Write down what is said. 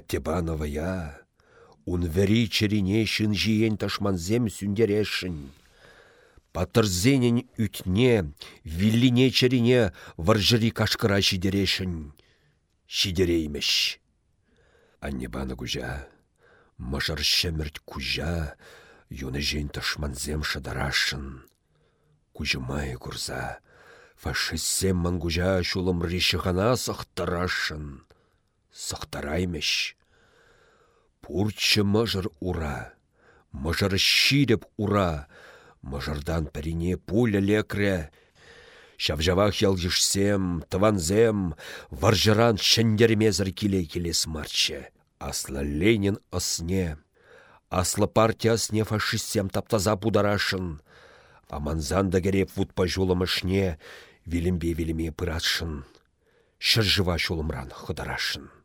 Аттебанова я, ун вәри черене шын жиен ташманзем сүндерешін. Патырзенен үтне, виллине черене варжыри кашкыра шидерешін. Шидереймеш. Аннебаны күжа, мажар шемірт күжа, юны жен ташманзем шадарашын. Күжімай күрза, фашистсем мангужа шулым ришығана сықтарашын. Сықтараймеш. Пурчы мажыр ура, мажыр шидеп ура, мажырдан пәрине пуля лекре. Шавжавах ялгішсем, тыванзем, варжыран шендермезір келе-келе смарчы. Аслы Ленин осне, аслы партиясне фашистсем таптаза бударашын. Аманзанда кереп вутпа жолымышне, вилімбе-виліме пыратшын. Шыржыва шолымран хыдарашын.